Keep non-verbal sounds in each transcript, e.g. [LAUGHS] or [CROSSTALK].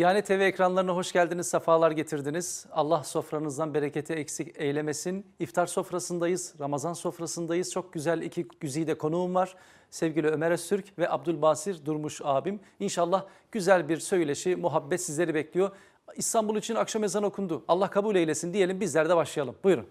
Diyanet TV ekranlarına hoş geldiniz, sefalar getirdiniz. Allah sofranızdan bereketi eksik eylemesin. İftar sofrasındayız, Ramazan sofrasındayız. Çok güzel iki güzide konuğum var. Sevgili Ömer Öztürk ve Abdülbasir Durmuş abim. İnşallah güzel bir söyleşi, muhabbet sizleri bekliyor. İstanbul için akşam ezanı okundu. Allah kabul eylesin diyelim bizler de başlayalım. Buyurun.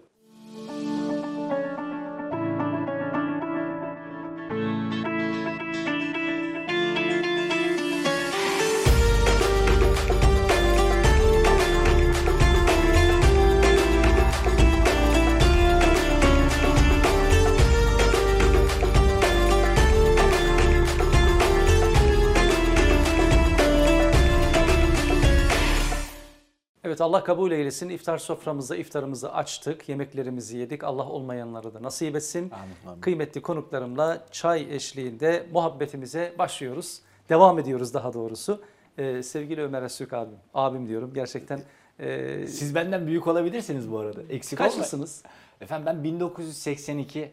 Evet Allah kabul eylesin. İftar soframızda iftarımızı açtık. Yemeklerimizi yedik. Allah olmayanları da nasip etsin. Kıymetli konuklarımla çay eşliğinde muhabbetimize başlıyoruz. Devam ediyoruz daha doğrusu. Ee, sevgili Ömer Öztürk abim. Abim diyorum. Gerçekten e, Siz benden büyük olabilirsiniz bu arada. Eksik olmayın. kaçlısınız? Efendim ben 1982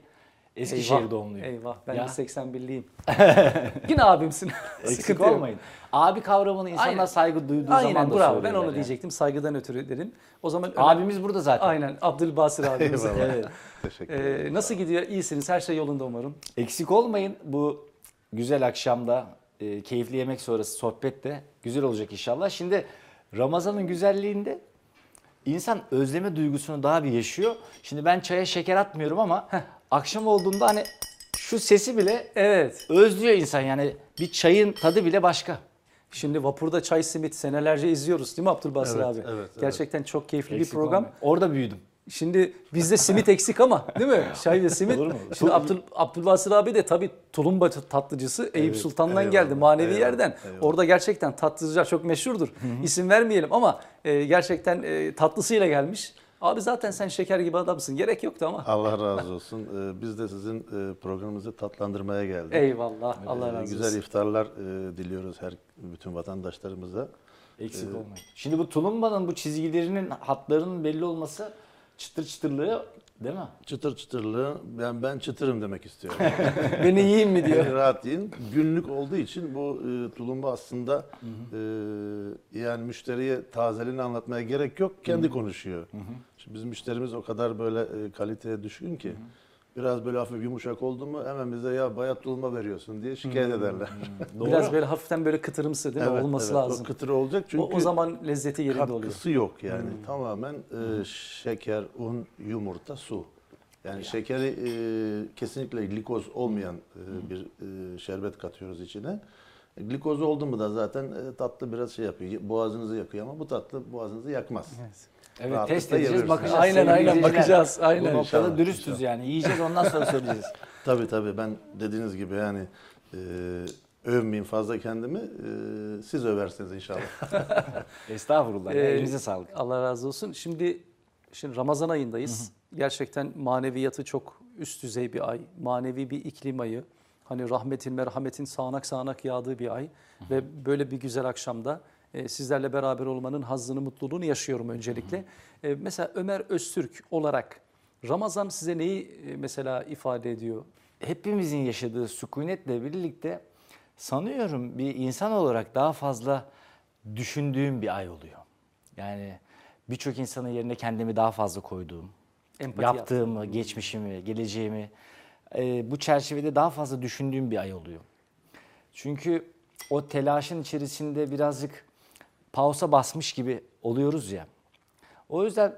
Eskişehir Eyvah, doğumluyum. Eyvah ben Ya. de 81'liyim. [LAUGHS] Yine abimsin. Eksik olmayın. Abi kavramını insanlar Aynen. saygı duyduğu Aynen zaman da bravo. Ben onu yani. diyecektim. Saygıdan ötürü dedim. O zaman Abimiz burada zaten. Aynen Abdülbasir [LAUGHS] abimiz. Evet. Teşekkür Ee, nasıl gidiyor? İyisiniz. Her şey yolunda umarım. Eksik olmayın bu güzel akşamda e, keyifli yemek sonrası sohbet de güzel olacak inşallah. Şimdi Ramazan'ın güzelliğinde insan özleme duygusunu daha bir yaşıyor. Şimdi ben çaya şeker atmıyorum ama akşam olduğunda hani şu sesi bile Evet. özlüyor insan yani bir çayın tadı bile başka. Şimdi vapurda çay simit senelerce izliyoruz değil mi Abdülbasir Evet, abi? evet, evet. Gerçekten çok keyifli Eksik bir program. olmayın. Orada büyüdüm. Şimdi bizde simit eksik ama değil mi? [LAUGHS] Çay ve simit. Olur mu? Şimdi Abdül, Abdülbasir abi de tabii tulumba tatlıcısı Eyüp Sultan'dan eyvallah, geldi. Manevi eyvallah, yerden. eyvallah. Orada gerçekten tatlıcılar çok meşhurdur. İsim vermeyelim ama e, gerçekten e, tatlısıyla gelmiş. Abi zaten sen şeker gibi adamsın. Gerek yoktu ama. Allah razı olsun. Ee, Biz de sizin e, programınızı tatlandırmaya geldik. Eyvallah. Allah Ee, razı olsun. Güzel iftarlar e, diliyoruz her bütün vatandaşlarımıza. Eksik olmayın. Şimdi bu tulumbanın bu çizgilerinin hatlarının belli olması çıtır çıtırlığı değil mi? Çıtır çıtırlığı, ben ben çıtırım demek istiyorum. [LAUGHS] Beni yiyeyim mi diyor. Rahat yiyin. Günlük olduğu için bu e, tulumba aslında e, yani müşteriye tazeliğini anlatmaya gerek yok. Kendi konuşuyor. Şimdi bizim müşterimiz o kadar böyle e, kaliteye düşkün ki. Biraz böyle hafif yumuşak oldu mu hemen bize ya bayat tulumba veriyorsun diye şikayet ederler. [LAUGHS] Biraz böyle hafiften böyle kıtırımsı değil mi? Evet, Olması evet. lazım. O kıtır olacak çünkü O, o zaman lezzeti yerinde oluyor. katkısı yok yani. Tamamen e, şeker, un, yumurta, su. Yani şekeri e, kesinlikle glikoz olmayan e, bir e, şerbet katıyoruz içine. Glikoz oldu mu da zaten e, tatlı biraz şey yapıyor. Boğazınızı yakıyor ama bu tatlı boğazınızı yakmaz. Evet Rahatlıkla test edeceğiz bakacağız. Aynen, aynen, bakacağız, aynen. Bu noktada İnşallah, dürüstüz inşallah. yani. Yiyeceğiz ondan sonra söyleyeceğiz. [LAUGHS] Tabii tabii ben dediğiniz gibi yani e, övmeyeyim fazla kendimi. e, siz översiniz inşallah. [LAUGHS] Estağfurullah. Ee, Elinize sağlık. Allah razı olsun. Şimdi şimdi Ramazan ayındayız. Gerçekten maneviyatı çok üst düzey bir ay. Manevi bir iklim ayı. Hani rahmetin, merhametin sağanak sağanak yağdığı bir ay. Ve böyle bir güzel akşamda sizlerle beraber olmanın hazzını, mutluluğunu yaşıyorum öncelikle. E, mesela Ömer Öztürk olarak Ramazan size neyi e, mesela ifade ediyor? Hepimizin yaşadığı sükunetle birlikte sanıyorum bir insan olarak daha fazla düşündüğüm bir ay oluyor. Yani birçok insanın yerine kendimi daha fazla koyduğum, Empati yaptığımı, geçmişimi, geleceğimi e, bu çerçevede daha fazla düşündüğüm bir ay oluyor. Çünkü o telaşın içerisinde birazcık pausa basmış gibi oluyoruz ya. O yüzden e,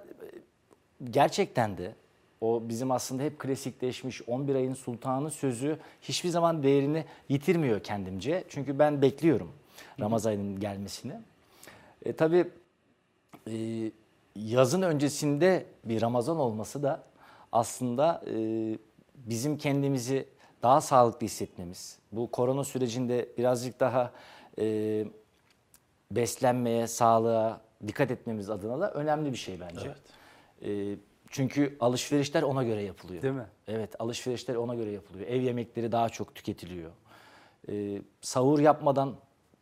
gerçekten de o bizim aslında hep klasikleşmiş 11 ayın sultanı sözü hiçbir zaman değerini yitirmiyor kendimce. Çünkü ben bekliyorum Ramazan ayının gelmesini. E, tabii e, yazın öncesinde bir Ramazan olması da aslında e, bizim kendimizi daha sağlıklı hissetmemiz. Bu korona sürecinde birazcık daha e, beslenmeye, sağlığa dikkat etmemiz adına da önemli bir şey bence. E, çünkü alışverişler ona göre yapılıyor. Değil mi? Evet, alışverişler ona göre yapılıyor. Ev yemekleri daha çok tüketiliyor. E, sahur yapmadan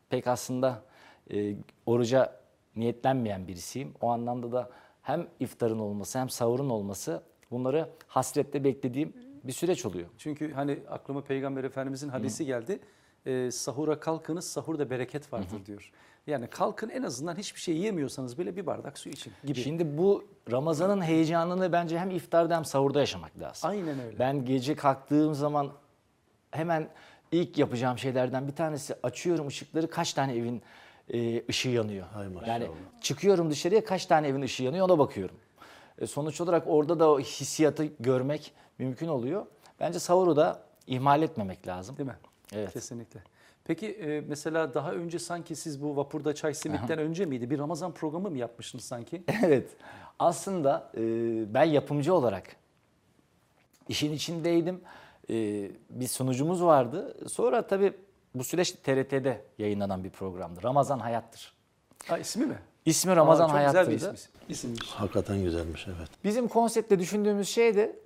pek aslında e, oruca niyetlenmeyen birisiyim. O anlamda da hem iftarın olması hem sahurun olması bunları hasretle beklediğim bir süreç oluyor. Çünkü hani aklıma Peygamber Efendimizin hadisi geldi. Ee, sahura kalkınız, sahurda bereket vardır diyor. Yani kalkın en azından hiçbir şey yiyemiyorsanız bile bir bardak su için gibi. Şimdi bu Ramazan'ın heyecanını bence hem iftarda hem sahurda yaşamak lazım. Aynen öyle. Ben gece kalktığım zaman hemen ilk yapacağım şeylerden bir tanesi açıyorum ışıkları kaç tane evin e, ışığı yanıyor. Hay maşallah. yani çıkıyorum dışarıya kaç tane evin ışığı yanıyor ona bakıyorum. E, sonuç olarak orada da o hissiyatı görmek mümkün oluyor. Bence sahuru da ihmal etmemek lazım. Değil mi? Evet. Kesinlikle. Peki e, mesela daha önce sanki siz bu vapurda çay simitten önce miydi? Bir Ramazan programı mı yapmıştınız sanki? [LAUGHS] Evet. Aslında e, ben yapımcı olarak işin içindeydim. E, bir sunucumuz vardı. Sonra tabii bu süreç TRT'de yayınlanan bir programdı. Ramazan Hayattır. Ha ismi mi? İsmi Ramazan Aa, çok güzel bir isim, isimmiş. Hakikaten güzelmiş evet. Bizim konseptle düşündüğümüz şey de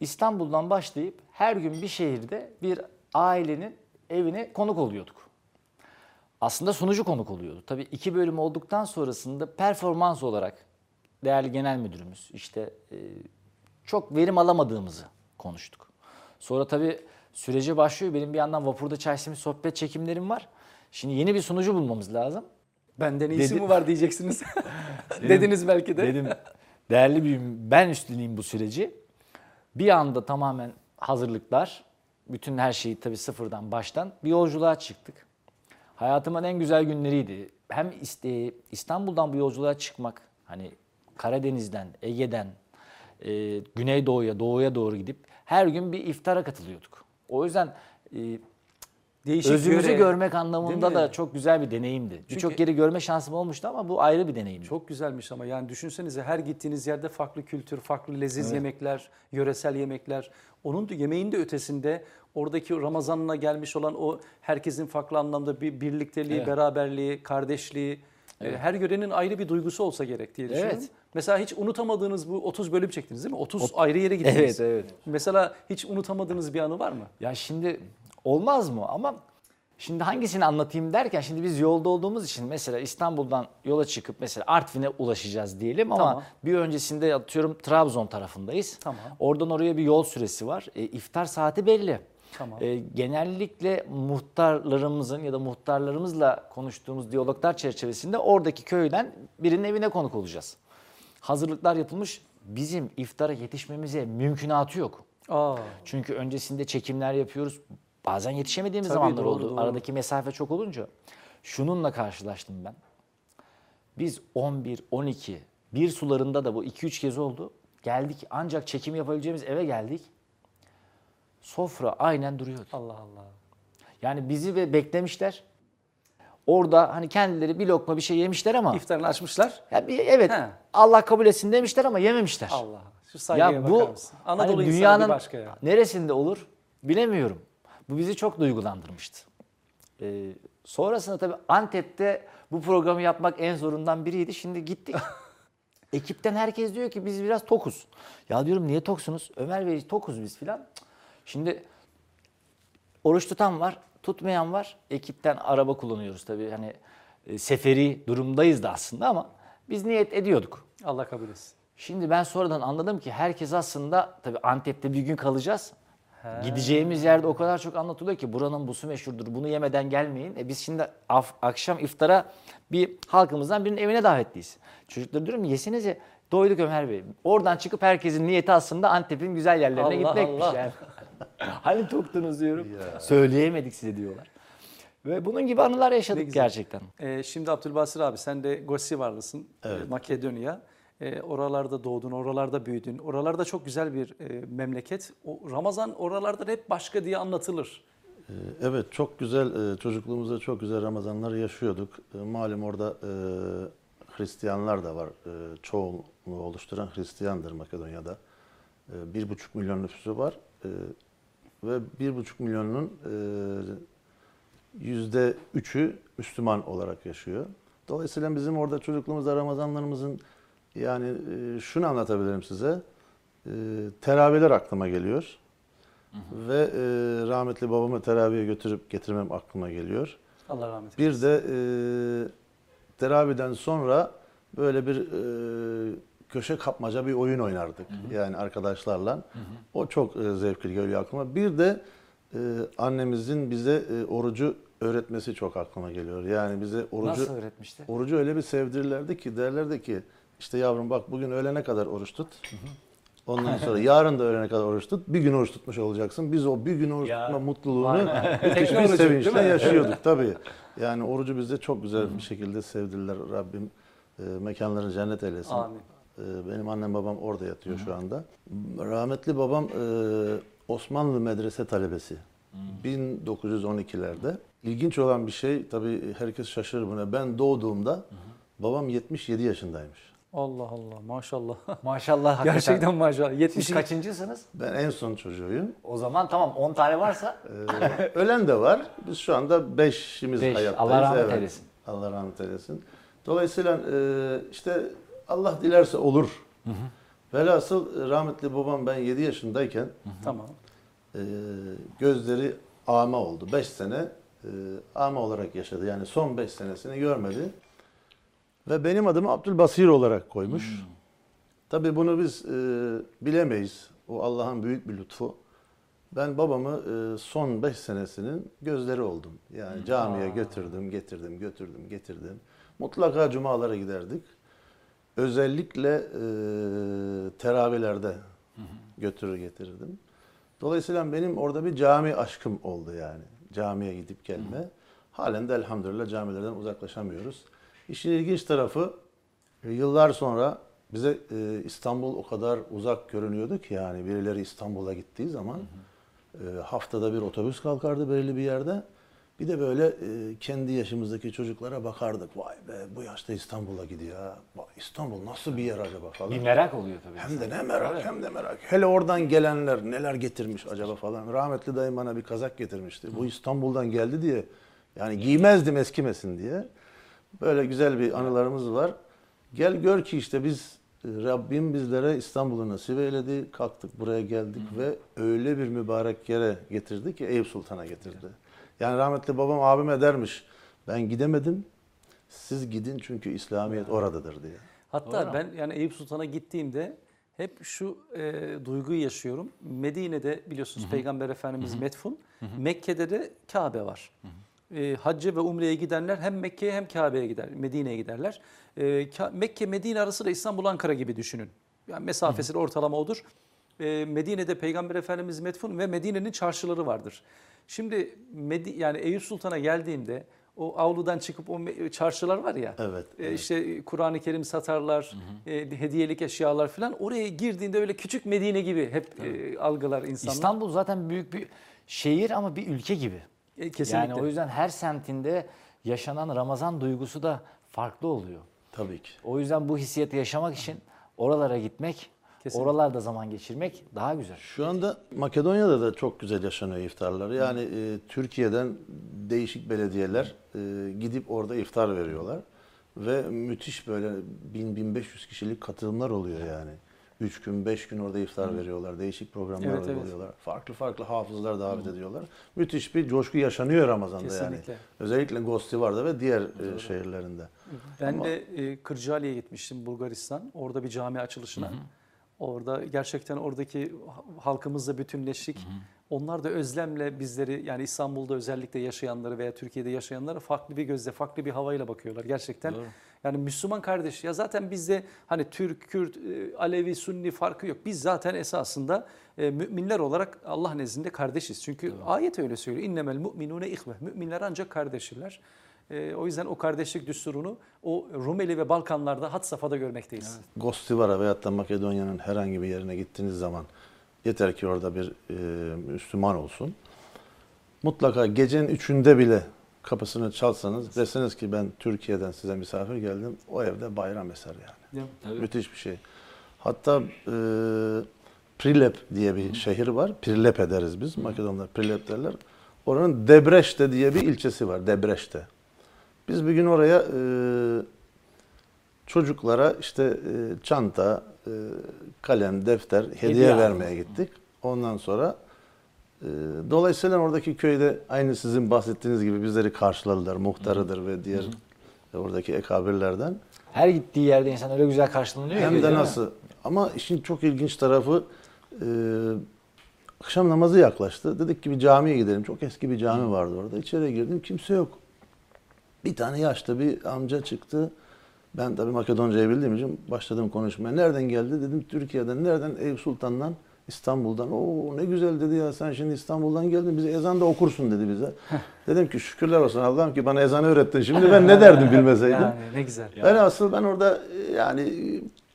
İstanbul'dan başlayıp her gün bir şehirde bir ailenin evine konuk oluyorduk. Aslında sunucu konuk oluyordu. Tabii iki bölüm olduktan sonrasında performans olarak değerli genel müdürümüz işte e, çok verim alamadığımızı konuştuk. Sonra tabii sürece başlıyor. Benim bir yandan vapurda çay simit sohbet çekimlerim var. Şimdi yeni bir sunucu bulmamız lazım. Benden iyisi Dedi- mi var diyeceksiniz. [LAUGHS] Dediniz belki de. Dedim değerli büyüğüm ben üstleneyim bu süreci. Bir anda tamamen hazırlıklar, bütün her şeyi tabii sıfırdan baştan bir yolculuğa çıktık. Hayatımın en güzel günleriydi. Hem iste- İstanbul'dan bu yolculuğa çıkmak, hani Karadeniz'den, Ege'den, e, Güneydoğu'ya, Doğu'ya doğru gidip her gün bir iftara katılıyorduk. O yüzden e, Değişik özümüzü yöre. görmek anlamında da çok güzel bir deneyimdi. Birçok yeri görme şansım olmuştu ama bu ayrı bir deneyimdi. Çok güzelmiş ama yani düşünsenize her gittiğiniz yerde farklı kültür, farklı leziz yemekler, yöresel yemekler. Onun da yemeğin de ötesinde oradaki Ramazan'ına gelmiş olan o herkesin farklı anlamda bir birlikteliği, Evet. beraberliği, kardeşliği. e, Her yörenin ayrı bir duygusu olsa gerek diye düşünüyorum. Evet. Mesela hiç unutamadığınız bu 30 bölüm çektiniz değil mi? 30 ayrı yere gittiniz. Evet, evet. Mesela hiç unutamadığınız bir anı var mı? Ya şimdi olmaz mı? Ama şimdi hangisini anlatayım derken şimdi biz yolda olduğumuz için mesela İstanbul'dan yola çıkıp mesela Artvin'e ulaşacağız diyelim ama Tamam. bir öncesinde atıyorum Trabzon tarafındayız. Tamam. Oradan oraya bir yol süresi var. E, iftar saati belli. Tamam. E, genellikle muhtarlarımızın ya da muhtarlarımızla konuştuğumuz diyaloglar çerçevesinde oradaki köyden birinin evine konuk olacağız. Hazırlıklar yapılmış. Bizim iftara yetişmemize mümkünatı yok. Aa, Çünkü öncesinde çekimler yapıyoruz. Bazen yetişemediğimiz Tabii, zamanlar doğru, oldu. doğru. Aradaki mesafe çok olunca. Şununla karşılaştım ben. Biz 11, 12, bir sularında da bu 2-3 kez oldu. Geldik ancak çekim yapabileceğimiz eve geldik. Sofra aynen duruyordu. Allah Allah. Yani bizi ve beklemişler. Orada hani kendileri bir lokma bir şey yemişler ama İftarını açmışlar. ya bir, evet He. Allah kabul etsin demişler ama yememişler. Allah. Şu saygıya Ya bakar bu mısın? Anadolu hani dünyanın başka ya. neresinde olur bilemiyorum. Bu bizi çok duygulandırmıştı. Ee, sonrasında tabii Antep'te bu programı yapmak en zorundan biriydi. Şimdi gittik. [LAUGHS] Ekipten herkes diyor ki biz biraz tokuz. Ya diyorum niye toksunuz? Ömer Bey tokuz biz filan. Şimdi oruç tutan var, tutmayan var. Ekipten araba kullanıyoruz tabii. Hani e, seferi durumdayız da aslında ama biz niyet ediyorduk. Allah kabul etsin. Şimdi ben sonradan anladım ki herkes aslında tabii Antep'te bir gün kalacağız. Gideceğimiz yerde o kadar çok anlatılıyor ki buranın busu meşhurdur. Bunu yemeden gelmeyin. E biz şimdi af- akşam iftara bir halkımızdan birinin evine davetliyiz. Çocuklar diyorum yesenize doyduk Ömer Bey. Oradan çıkıp herkesin niyeti aslında Antep'in güzel yerlerine Allah gitmekmiş Allah. yani. [LAUGHS] [LAUGHS] hani toktunuz diyorum. Söyleyemedik size diyorlar. Ve bunun gibi anılar yaşadık gerçekten. Ee, şimdi Abdülbasir abi sen de Gosivarlısın. Ee, Makedonya. Ee, oralarda doğdun, oralarda büyüdün. Oralarda çok güzel bir e, memleket. O, Ramazan oralarda hep başka diye anlatılır. Ee, Evet çok güzel e, çocukluğumuzda çok güzel Ramazanlar yaşıyorduk. E, Malum orada e, Hristiyanlar da var. E, Çoğunluğu oluşturan Hristiyandır Makedonya'da. E, Bir buçuk milyon nüfusu var. E, Ve bir buçuk milyonun e, yüzde üçü Müslüman olarak yaşıyor. Dolayısıyla bizim orada çocukluğumuzda Ramazanlarımızın yani e, şunu anlatabilirim size. E, Teravihler aklıma geliyor. Ve e, rahmetli babamı teraviye götürüp getirmem aklıma geliyor. Allah rahmet eylesin. Bir de e, teraviden sonra böyle bir e, köşe kapmaca bir oyun oynardık. Yani arkadaşlarla. O çok e, zevkli geliyor aklıma. Bir de e, annemizin bize e, orucu öğretmesi çok aklıma geliyor. Yani bize orucu Nasıl öğretmişti? orucu öyle bir sevdirirlerdi ki derlerdi ki işte yavrum bak bugün öğlene kadar oruç tut. Ondan [LAUGHS] sonra yarın da öğlene kadar oruç tut. Bir gün oruç tutmuş olacaksın. Biz o bir gün oruç Ya. tutma mutluluğunu [LAUGHS] müthiş bir sevinçle [LAUGHS] yaşıyorduk tabii. Yani orucu bizde çok güzel bir şekilde sevdirdiler. Rabbim e, mekanlarını cennet eylesin. Amin. E, benim annem babam orada yatıyor şu anda. Rahmetli babam e, Osmanlı medrese talebesi. 1912'lerde. İlginç olan bir şey tabii herkes şaşırır buna. Ben doğduğumda babam 77 yaşındaymış. Allah Allah maşallah. [LAUGHS] Maşallah hakikaten. Gerçekten maşallah. Siz 70 kaçıncısınız? Ben en son çocuğuyum. O zaman tamam 10 tane varsa [LAUGHS] Ee, ölen de var. Biz şu anda 5'imiz Beş. hayattayız. Allah rahmet Evet. eylesin. Allah rahmet eylesin. Dolayısıyla e, işte Allah dilerse olur. Velhasıl e, rahmetli babam ben 7 yaşındayken Tamam. e, gözleri ama oldu. 5 sene e, ama olarak yaşadı. Yani son 5 senesini görmedi. Ve benim adımı Abdülbasir olarak koymuş. Tabii bunu biz e, bilemeyiz. O Allah'ın büyük bir lütfu. Ben babamı e, son 5 senesinin gözleri oldum. Yani camiye götürdüm, getirdim, götürdüm, getirdim. Mutlaka cumalara giderdik. Özellikle e, teravihlerde götürür getirirdim. Dolayısıyla benim orada bir cami aşkım oldu yani. Camiye gidip gelme. Halen de elhamdülillah camilerden uzaklaşamıyoruz. İşin ilginç tarafı e, yıllar sonra bize e, İstanbul o kadar uzak görünüyordu ki yani birileri İstanbul'a gittiği zaman e, haftada bir otobüs kalkardı belirli bir yerde. Bir de böyle e, kendi yaşımızdaki çocuklara bakardık. Vay be bu yaşta İstanbul'a gidiyor ha. Vay, İstanbul nasıl bir yer acaba falan. bir merak oluyor tabii. Hem de ne merak hem de merak. Hele oradan gelenler neler getirmiş acaba falan. Rahmetli dayım bana bir kazak getirmişti. Bu İstanbul'dan geldi diye. Yani giymezdim eskimesin diye. Böyle güzel bir anılarımız var. Gel gör ki işte biz e, Rabbim bizlere İstanbul'u nasip eyledi. Kalktık buraya geldik ve öyle bir mübarek yere getirdi ki Eyüp Sultan'a getirdi. Yani rahmetli babam abime dermiş. Ben gidemedim. Siz gidin çünkü İslamiyet oradadır diye. Hatta ben yani Eyüp Sultan'a gittiğimde hep şu e, duyguyu yaşıyorum. Medine'de biliyorsunuz Peygamber Efendimiz metfun. Mekke'de de Kabe var. E, hacca ve umreye gidenler hem Mekke'ye hem Kabe'ye gider, Medine'ye giderler. E, Ka- Mekke Medine arası da İstanbul Ankara gibi düşünün. Yani mesafesi de ortalama odur. E, Medine'de Peygamber Efendimiz metfun ve Medine'nin çarşıları vardır. Şimdi Medi yani Eyüp Sultan'a geldiğimde o avludan çıkıp o çarşılar var ya. Evet, e, işte Kur'an-ı Kerim satarlar, e, hediyelik eşyalar falan. Oraya girdiğinde öyle küçük Medine gibi hep e, algılar insanlar. İstanbul zaten büyük bir şehir ama bir ülke gibi. E, kesinlikle. Yani o yüzden her semtinde yaşanan Ramazan duygusu da farklı oluyor. Tabii ki. O yüzden bu hissiyatı yaşamak için oralara gitmek, Kesinlikle. oralarda zaman geçirmek daha güzel. Şu anda Makedonya'da da çok güzel yaşanıyor iftarlar. Yani e, Türkiye'den değişik belediyeler e, gidip orada iftar veriyorlar. Ve müthiş böyle 1000-1500 kişilik katılımlar oluyor yani. 3 gün, 5 gün orada iftar veriyorlar. Değişik programlar Evet, evet. uyguluyorlar. Farklı farklı hafızlar davet ediyorlar. Müthiş bir coşku yaşanıyor Ramazan'da Kesinlikle. yani. Özellikle Gostivar'da ve diğer e, şehirlerinde. Ben Ama- de e, Kırcaali'ye gitmiştim Bulgaristan. Orada bir cami açılışına. Orada gerçekten oradaki halkımızla bütünleştik. Onlar da özlemle bizleri yani İstanbul'da özellikle yaşayanları veya Türkiye'de yaşayanlara farklı bir gözle, farklı bir havayla bakıyorlar gerçekten. Yani Müslüman kardeş ya zaten bizde hani Türk, Kürt, e, Alevi, Sunni farkı yok. Biz zaten esasında e, müminler olarak Allah nezdinde kardeşiz. Çünkü ayet öyle söylüyor. İnnemel mu'minune ihve. Müminler ancak kardeşirler. E, o yüzden o kardeşlik düsturunu o Rumeli ve Balkanlarda had safhada görmekteyiz. Gostivar'a veyahut da Makedonya'nın herhangi bir yerine gittiğiniz zaman yeter ki orada bir e, Müslüman olsun. Mutlaka gecenin üçünde bile kapısını çalsanız deseniz ki ben Türkiye'den size misafir geldim. O evde bayram eser yani. Mi? Müthiş bir şey. Hatta e, Prilep diye bir şehir var. Prilep ederiz biz. Makedonlar Prilep derler. Oranın Debreşte diye bir ilçesi var. Debreşte. Biz bir gün oraya e, çocuklara işte e, çanta, e, kalem, defter, hediye, Hediye vermeye gittik. Ondan sonra e, dolayısıyla oradaki köyde aynı sizin bahsettiğiniz gibi bizleri karşıladılar. Muhtarıdır ve diğer oradaki ekabirlerden. Her gittiği yerde insan öyle güzel karşılanıyor. Hem de değil mi? nasıl. Ama işin çok ilginç tarafı e, Akşam namazı yaklaştı. Dedik ki bir camiye gidelim. Çok eski bir cami vardı orada. İçeri girdim. Kimse yok. Bir tane yaşlı bir amca çıktı. Ben tabii Makedonca'yı bildiğim için başladım konuşmaya. Nereden geldi? Dedim Türkiye'den. Nereden? Eyüp Sultan'dan. İstanbul'dan. Oo ne güzel dedi ya sen şimdi İstanbul'dan geldin bize ezan da okursun dedi bize. Dedim ki şükürler olsun Allah'ım ki bana ezanı öğrettin. Şimdi ben ne derdim [LAUGHS] bilmeseydim. Yani ne güzel. Ben asıl ben orada yani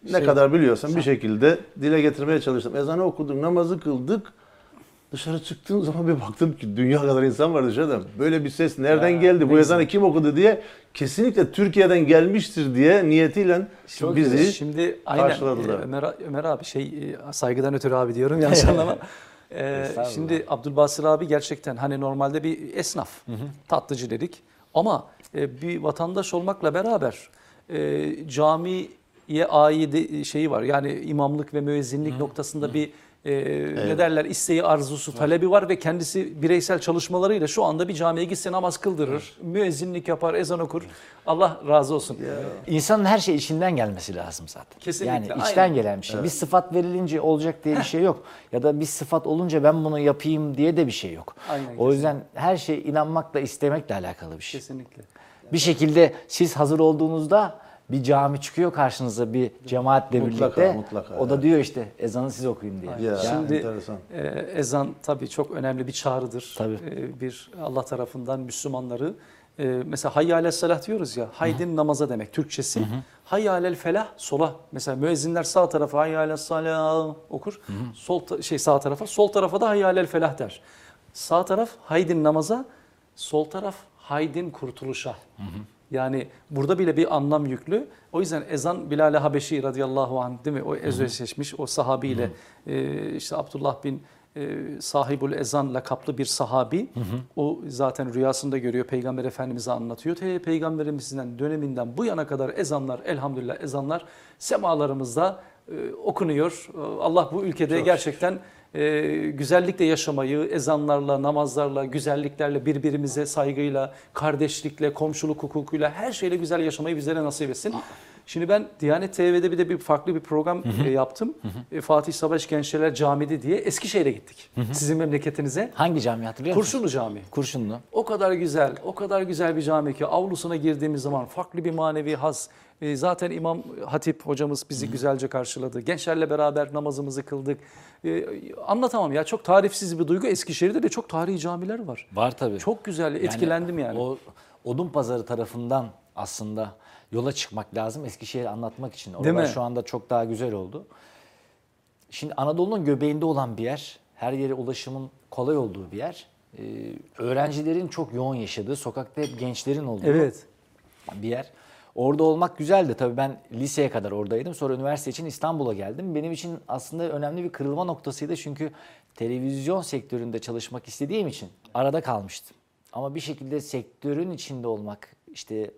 ne Şey- kadar biliyorsam bir şekilde dile getirmeye çalıştım. Ezanı okuduk, namazı kıldık. Dışarı çıktığım zaman bir baktım ki dünya kadar insan var dışarıda. Böyle bir ses nereden Ya, geldi? Bu ne ezanı kim okudu diye kesinlikle Türkiye'den gelmiştir diye niyetiyle Çok bizi güzel. Şimdi aynen karşıladılar. e, Ömer, Ömer abi şey e, saygıdan ötürü abi diyorum yanlış [LAUGHS] anlama. E, Estağfurullah. şimdi Abdülbasir abi gerçekten hani normalde bir esnaf, tatlıcı dedik. Ama e, bir vatandaş olmakla beraber e, camiye ait şeyi var. Yani imamlık ve müezzinlik noktasında bir e, ne derler isteği, arzusu, talebi var ve kendisi bireysel çalışmalarıyla şu anda bir camiye gitse namaz kıldırır, müezzinlik yapar, ezan okur. Allah razı olsun. İnsanın her şey içinden gelmesi lazım zaten. Kesinlikle, Yani içten aynen. gelen bir şey. Bir sıfat verilince olacak diye bir şey yok. Ya da bir sıfat olunca ben bunu yapayım diye de bir şey yok. Aynen, o yüzden her şey inanmakla istemekle alakalı bir şey. Kesinlikle. Bir şekilde siz hazır olduğunuzda bir cami çıkıyor karşınıza bir cemaatle Mutlaka, birlikte. mutlaka, o da evet. diyor işte ezanı siz okuyun diye. Ya, Şimdi enteresan. e, ezan tabii çok önemli bir çağrıdır. Tabii. E, bir Allah tarafından Müslümanları e, mesela hayy alel salah diyoruz ya. Haydin namaza demek Türkçesi. Hayy alel felah sola. Mesela müezzinler sağ tarafa hayy alel salah okur. Sol ta- şey sağ tarafa, sol tarafa da hayy alel felah der. Sağ taraf haydin namaza, sol taraf haydin kurtuluşa. Yani burada bile bir anlam yüklü. O yüzden ezan Bilal-i Habeşi radıyallahu anh değil mi? O özdeşleşmiş o sahabiyle e, işte Abdullah bin e, sahibul ezan lakaplı bir sahabi. O zaten rüyasında görüyor Peygamber Efendimiz'e anlatıyor. Te, Peygamberimizden döneminden bu yana kadar ezanlar elhamdülillah ezanlar semalarımızda e, okunuyor. E, Allah bu ülkede gerçekten e, güzellikle yaşamayı, ezanlarla, namazlarla, güzelliklerle, birbirimize saygıyla, kardeşlikle, komşuluk hukukuyla her şeyle güzel yaşamayı bizlere nasip etsin. Şimdi ben Diyanet TV'de bir de bir farklı bir program e, yaptım. E, Fatih Savaş Gençler Camidi diye Eskişehir'e gittik. Sizin memleketinize. Hangi cami hatırlıyor musun? Kurşunlu Camii. Kurşunlu. O kadar güzel, o kadar güzel bir cami ki avlusuna girdiğimiz zaman farklı bir manevi haz. E, zaten İmam Hatip hocamız bizi güzelce karşıladı. Gençlerle beraber namazımızı kıldık. E, anlatamam ya çok tarifsiz bir duygu. Eskişehir'de de çok tarihi camiler var. Var tabii. Çok güzel, etkilendim yani. O Odun Pazarı tarafından aslında yola çıkmak lazım Eskişehir'i anlatmak için. Oralar şu anda çok daha güzel oldu. Şimdi Anadolu'nun göbeğinde olan bir yer, her yere ulaşımın kolay olduğu bir yer. Ee, öğrencilerin çok yoğun yaşadığı, sokakta hep gençlerin olduğu Evet. bir yer. Orada olmak güzeldi. Tabii ben liseye kadar oradaydım. Sonra üniversite için İstanbul'a geldim. Benim için aslında önemli bir kırılma noktasıydı. Çünkü televizyon sektöründe çalışmak istediğim için arada kalmıştım. Ama bir şekilde sektörün içinde olmak, işte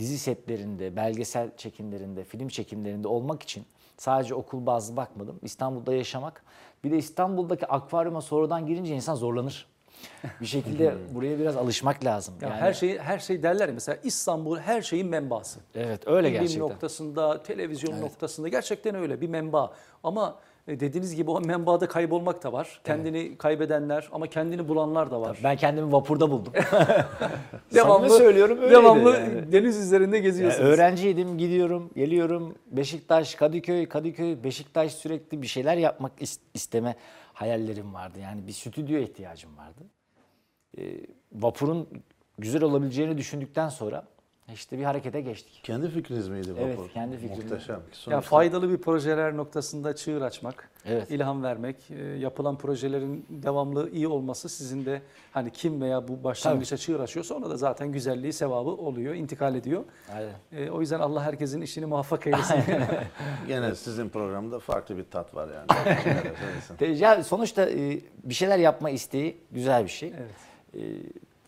dizi setlerinde, belgesel çekimlerinde, film çekimlerinde olmak için sadece okul bazlı bakmadım. İstanbul'da yaşamak. Bir de İstanbul'daki akvaryuma sonradan girince insan zorlanır. Bir şekilde [LAUGHS] buraya biraz alışmak lazım. Ya Yani- her şey her şey derler ya mesela İstanbul her şeyin menbaası. Evet öyle Bilim gerçekten. noktasında, televizyon noktasında gerçekten öyle bir menba. Ama dediğiniz gibi o menbaada kaybolmak da var. Kendini kaybedenler ama kendini bulanlar da var. Ben kendimi vapurda buldum. [LAUGHS] devamlı Samimi söylüyorum öyleydi Devamlı yani. deniz üzerinde Yani geziyorsunuz. öğrenciydim, gidiyorum, geliyorum. Beşiktaş, Kadıköy, Kadıköy, Beşiktaş sürekli bir şeyler yapmak is- isteme hayallerim vardı. Yani bir stüdyo ihtiyacım vardı. Ee, vapurun güzel olabileceğini düşündükten sonra işte bir harekete geçtik. Kendi fikriniz miydi Evet, vapur? kendi fikrim. Muhteşem. Ya Sonuçta- faydalı bir projeler noktasında çığır açmak, Evet. ilham vermek, e, yapılan projelerin devamlı iyi olması sizin de hani kim veya bu başlangıçta çığır açıyorsa ona da zaten güzelliği, sevabı oluyor, intikal ediyor. Aynen. E, o yüzden Allah herkesin işini muvaffak eylesin. [LAUGHS] Gene sizin programda farklı bir tat var yani. [LAUGHS] Ya sonuçta e, bir şeyler yapma isteği güzel bir şey. Evet. E,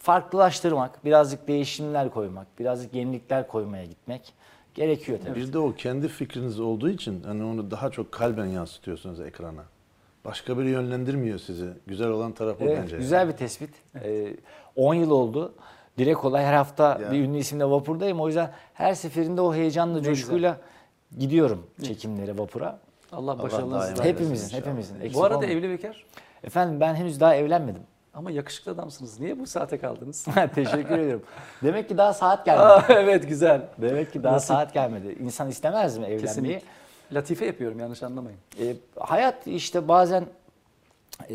farklılaştırmak, birazcık değişimler koymak, birazcık yenilikler koymaya gitmek gerekiyor tabii. Bir de o kendi fikriniz olduğu için hani onu daha çok kalben yansıtıyorsunuz ekrana. Başka biri yönlendirmiyor sizi. Güzel olan taraf o Evet, bence. güzel bir tespit. Ee, 10 yıl oldu. Direkt kolay her hafta Ya. bir ünlü isimle vapurdayım. O yüzden her seferinde o heyecanla, güzel. coşkuyla gidiyorum çekimlere vapura. Allah başarılarınızı. Hepimizin, hepimizin. Bu arada olmayın. evli bekar. Efendim ben henüz daha evlenmedim. Ama yakışıklı adamsınız. Niye bu saate kaldınız? [LAUGHS] Teşekkür ediyorum. Demek ki daha saat [LAUGHS] gelmedi. Aa, evet güzel. Demek ki daha Nasıl? saat gelmedi. İnsan istemez mi evlenmeyi? Kesinlikle. Latife yapıyorum yanlış anlamayın. E, hayat işte bazen e,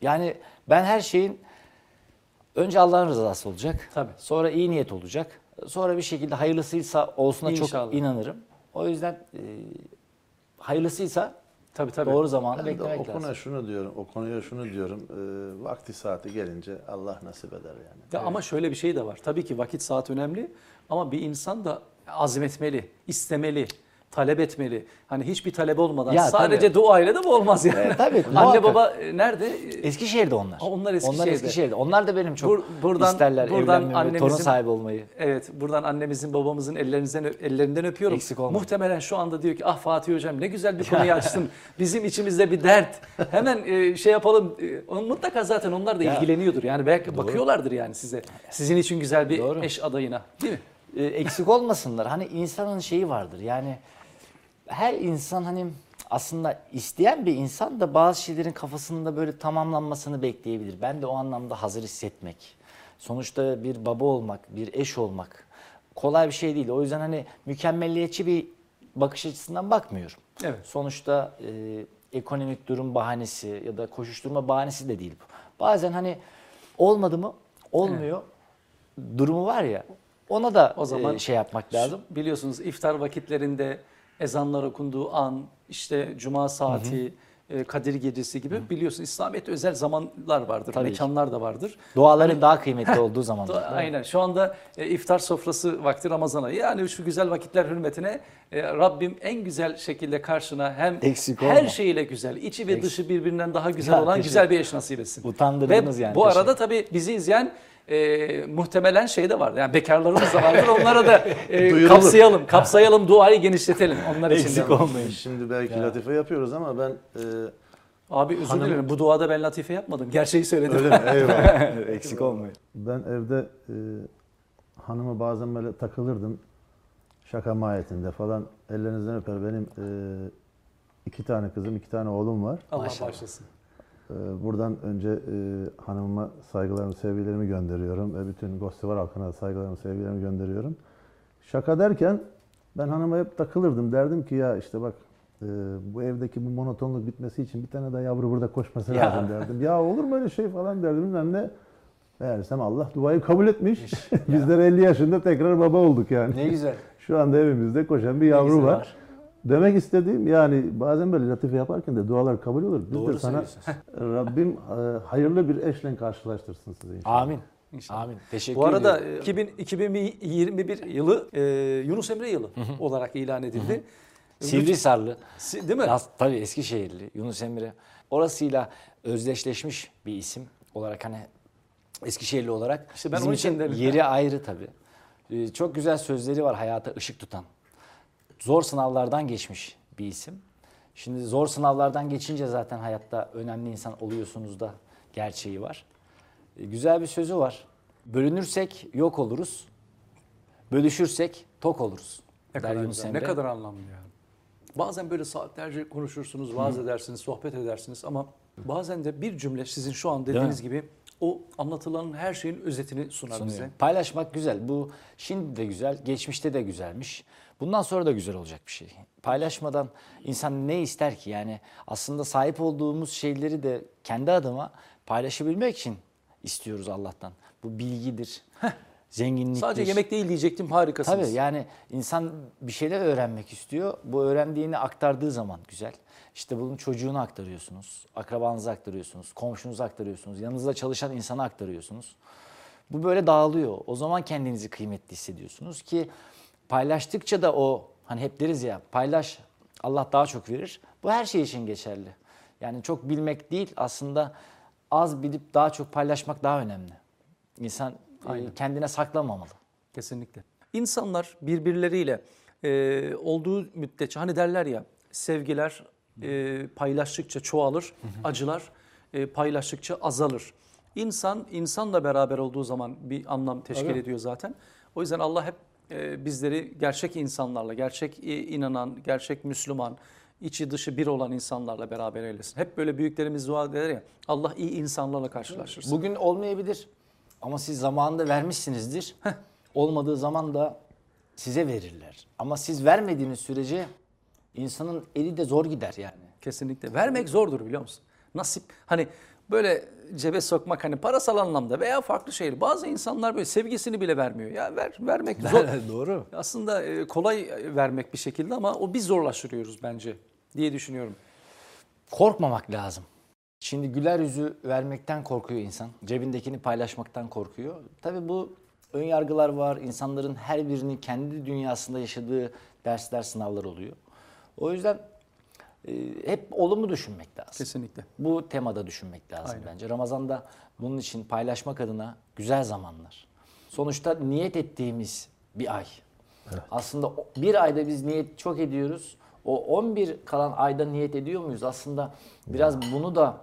yani ben her şeyin önce Allah'ın rızası olacak. Tabii. Sonra iyi niyet olacak. Sonra bir şekilde hayırlısıysa olsuna İnşallah. çok inanırım. O yüzden e, hayırlısıysa Tabii tabii. doğru zamanı Ben de beklemek o lazım. konuya şunu diyorum, o konuya şunu diyorum. e, vakti saati gelince Allah nasip eder yani. Ya Ama şöyle bir şey de var. Tabii ki vakit saat önemli ama bir insan da azmetmeli, istemeli, talep etmeli. Hani hiçbir talep olmadan Ya, sadece tabii. dua ile de bu olmaz yani. E, tabii, Anne muhakkak. baba e, nerede? E, Eskişehir'de onlar. Ha, onlar Eskişehir'de. Onlar Eskişehir'de. Onlar da benim çok Bur- buradan- isterler buradan evlenmeyi, ve torun annemizin- sahibi olmayı. Evet, buradan annemizin babamızın ellerinden ellerinden öpüyorum. Eksik olma. Muhtemelen şu anda diyor ki ah Fatih hocam ne güzel bir konuyu [LAUGHS] açtın. Bizim içimizde bir dert. Hemen e, şey yapalım. E, mutlaka zaten onlar da Ya. ilgileniyordur. Yani belki bakıyorlardır yani size. Sizin için güzel bir Doğru. eş adayına. Değil mi? e, eksik olmasınlar. Hani insanın şeyi vardır. Yani her insan hani aslında isteyen bir insan da bazı şeylerin kafasında böyle tamamlanmasını bekleyebilir. Ben de o anlamda hazır hissetmek. Sonuçta bir baba olmak, bir eş olmak kolay bir şey değil. O yüzden hani mükemmelliyetçi bir bakış açısından bakmıyorum. Evet. Sonuçta e, ekonomik durum bahanesi ya da koşuşturma bahanesi de değil bu. Bazen hani olmadı mı olmuyor durumu var ya ona da O zaman e, şey yapmak lazım. Biliyorsunuz iftar vakitlerinde ezanlar okunduğu an, işte cuma saati, e, Kadir gecesi gibi biliyorsunuz İslamiyet'te özel zamanlar vardır, Tabii ki. mekanlar da vardır. Duaların daha kıymetli [LAUGHS] olduğu zaman. Do- Aynen. Şu anda e, iftar sofrası vakti Ramazan ayı. Yani şu güzel vakitler hürmetine e, Rabbim en güzel şekilde karşına hem Eksik her olma. şeyiyle güzel, içi ve Eksik. dışı birbirinden daha güzel Ya, olan teşekkür- güzel bir eş nasip etsin. Utandırdınız ve yani, Bu arada tabii bizi izleyen e, muhtemelen şey de var. Yani bekarlarımız da vardır. Onlara da e, [LAUGHS] kapsayalım, [LAUGHS] kapsayalım, duayı genişletelim onlar için. Eksik olmayın. Şimdi belki latife yapıyoruz ama ben e, Abi özür Hanım- dilerim. Bu duada ben latife yapmadım. Gerçeği söyledim. öyle mi? [LAUGHS] Eyvallah. Eksik olmayın. Ben evde e, hanıma bazen böyle takılırdım. Şaka mahiyetinde falan. Ellerinizden öper. Benim e, iki tane kızım, iki tane oğlum var. Allah Maşallah. bağışlasın. E, buradan önce e, hanımıma saygılarımı, sevgilerimi gönderiyorum. Ve bütün Gostivar halkına da saygılarımı, sevgilerimi gönderiyorum. Şaka derken ben hanıma hep takılırdım. Derdim ki ya işte bak e, bu evdeki bu monotonluk bitmesi için bir tane daha yavru burada koşması Ya. lazım derdim. Ya olur mu öyle şey falan derdim. Bilmem ne. Meğersem Allah duayı kabul etmiş. [LAUGHS] Bizler 50 yaşında tekrar baba olduk yani. Ne güzel. [LAUGHS] Şu anda evimizde koşan bir yavru güzel var. Demek istediğim yani bazen böyle latife yaparken de dualar kabul olur. Biz Doğru de sana. [LAUGHS] Rabbim e, hayırlı bir eşle karşılaştırsın sizi inşallah. Amin. İnşallah. Amin. Teşekkür Bu arada ediyorum. e, 2000, 2021 yılı e, Yunus Emre yılı olarak ilan edildi. Sivrisarlı. Si- Değil mi? Ya, tabii Eskişehirli Yunus Emre. Orasıyla özdeşleşmiş bir isim olarak hani Eskişehirli olarak. İşte ben bizim onun için yeri ayrı tabii. Ee, çok güzel sözleri var hayata ışık tutan. Zor sınavlardan geçmiş bir isim. Şimdi zor sınavlardan geçince zaten hayatta önemli insan oluyorsunuz da gerçeği var. Ee, güzel bir sözü var. Bölünürsek yok oluruz. Bölüşürsek tok oluruz. Ne der kadar, Yunus güzel, Emre. ne kadar anlamlı yani. Bazen böyle saatlerce konuşursunuz, vaaz edersiniz, sohbet edersiniz ama bazen de bir cümle sizin şu an dediğiniz gibi o anlatılanın her şeyin özetini sunar sunuyor. bize. Paylaşmak güzel. Bu şimdi de güzel, geçmişte de güzelmiş. Bundan sonra da güzel olacak bir şey. Paylaşmadan insan ne ister ki? Yani aslında sahip olduğumuz şeyleri de kendi adıma paylaşabilmek için istiyoruz Allah'tan. Bu bilgidir, zenginliktir. Sadece yemek değil diyecektim harikasınız. Tabii yani insan bir şeyler öğrenmek istiyor. Bu öğrendiğini aktardığı zaman güzel. İşte bunun çocuğunu aktarıyorsunuz, akrabanıza aktarıyorsunuz, komşunuza aktarıyorsunuz, yanınızda çalışan insana aktarıyorsunuz. Bu böyle dağılıyor. O zaman kendinizi kıymetli hissediyorsunuz ki paylaştıkça da o hani hep deriz ya paylaş Allah daha çok verir. Bu her şey için geçerli. Yani çok bilmek değil aslında az bilip daha çok paylaşmak daha önemli. İnsan e, kendine saklamamalı. Kesinlikle. İnsanlar birbirleriyle e, olduğu müddetçe hani derler ya sevgiler e, paylaştıkça çoğalır, acılar e, paylaştıkça azalır. İnsan insanla beraber olduğu zaman bir anlam teşkil Tabii. ediyor zaten. O yüzden Allah hep e, bizleri gerçek insanlarla, gerçek e, inanan, gerçek Müslüman, içi dışı bir olan insanlarla beraber eylesin. Hep böyle büyüklerimiz dua eder ya Allah iyi insanlarla karşılaştırsın. Bugün olmayabilir ama siz zamanında vermişsinizdir. Olmadığı zaman da size verirler. Ama siz vermediğiniz sürece insanın eli de zor gider yani. Kesinlikle. Vermek zordur biliyor musun? Nasip. Hani böyle cebe sokmak hani parasal anlamda veya farklı şeyler. Bazı insanlar böyle sevgisini bile vermiyor. Ya ver vermek [LAUGHS] zor. [LAUGHS] Doğru. Aslında e, kolay vermek bir şekilde ama o biz zorlaştırıyoruz bence diye düşünüyorum. Korkmamak lazım. Şimdi güler yüzü vermekten korkuyor insan. Cebindekini paylaşmaktan korkuyor. Tabii bu ön yargılar var. İnsanların her birinin kendi dünyasında yaşadığı dersler, sınavlar oluyor. O yüzden e, hep olumlu düşünmek lazım. Kesinlikle. Bu temada düşünmek lazım bence. Ramazan'da bunun için paylaşmak adına güzel zamanlar. Sonuçta niyet ettiğimiz bir ay. Aslında o- bir ayda biz niyet çok ediyoruz. O 11 kalan ayda niyet ediyor muyuz? Aslında biraz bunu da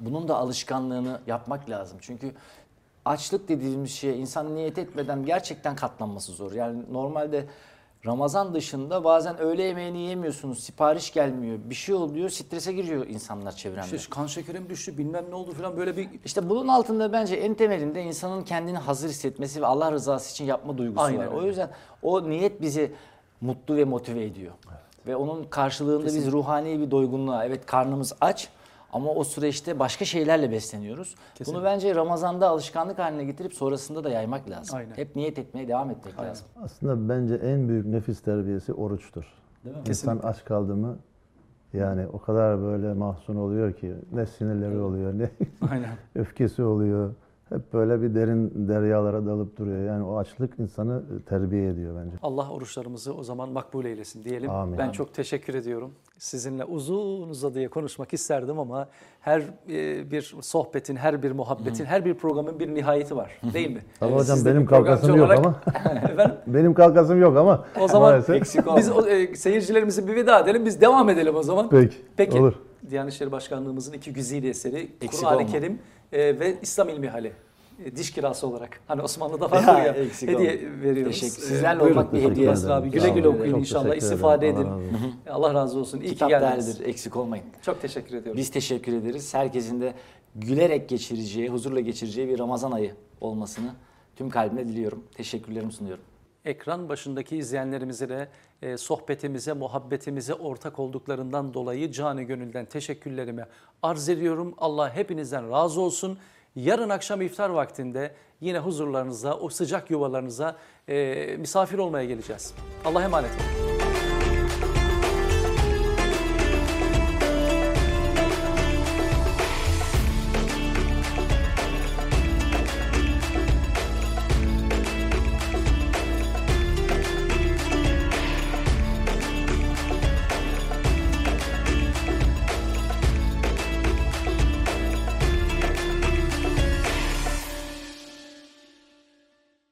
bunun da alışkanlığını yapmak lazım. Çünkü açlık dediğimiz şeye insan niyet etmeden gerçekten katlanması zor. Yani normalde Ramazan dışında bazen öğle yemeğini yemiyorsunuz, sipariş gelmiyor, bir şey oluyor, strese giriyor insanlar çevremde. İşte kan şekerim düştü bilmem ne oldu falan böyle bir İşte bunun altında bence en temelinde insanın kendini hazır hissetmesi ve Allah rızası için yapma duygusu Aynen var. O öyle. yüzden o niyet bizi mutlu ve motive ediyor. Ve onun karşılığında biz ruhani bir doygunluğa, evet karnımız aç ama o süreçte başka şeylerle besleniyoruz. Bunu bence Ramazan'da alışkanlık haline getirip sonrasında da yaymak lazım. Aynen. Hep niyet etmeye devam etmek lazım. Aslında bence en büyük nefis terbiyesi oruçtur. Değil mi? İnsan aç kaldı mı yani o kadar böyle mahzun oluyor ki ne sinirleri oluyor ne aynen. [LAUGHS] öfkesi oluyor. Hep böyle bir derin deryalara dalıp duruyor. Yani o açlık insanı terbiye ediyor bence. Allah oruçlarımızı o zaman makbul eylesin diyelim. Amin. Ben çok teşekkür ediyorum. Sizinle uzun uzadıya konuşmak isterdim ama her e, bir sohbetin, her bir muhabbetin, her bir programın bir nihayeti var. Değil mi? Tabii Evet, hocam benim kalkasım yok olarak- ama [LAUGHS] benim kalkasım yok ama O zaman maalesef. Eksik olma. biz o, e, seyircilerimize bir veda edelim. Biz devam edelim o zaman. Peki, Peki. olur. Diyanet İşleri Başkanlığımızın iki güzide eseri Kur'an-ı. Kerim e, ve İslam İlmihali. E, diş kirası olarak. Hani Osmanlı'da [LAUGHS] vardır Ya, ya, hediye olma. veriyoruz. Teşekkür- E, Sizlerle buyurun. olmak bir hediye. ederim. abi. Güle güle olun. okuyun Çok inşallah. İstifade edin. Allah razı olsun. Allah razı olsun. İyi Kitap ki geldiniz. değerlidir, eksik olmayın. Çok teşekkür ediyorum. Biz teşekkür ederiz. Herkesin de gülerek geçireceği, huzurla geçireceği bir Ramazan ayı olmasını tüm kalbimle diliyorum. Teşekkürlerimi sunuyorum. Ekran başındaki izleyenlerimize de e, sohbetimize, muhabbetimize ortak olduklarından dolayı canı gönülden teşekkürlerimi arz ediyorum. Allah hepinizden razı olsun. Yarın akşam iftar vaktinde yine huzurlarınıza, o sıcak yuvalarınıza e, misafir olmaya geleceğiz. Allah'a emanet olun.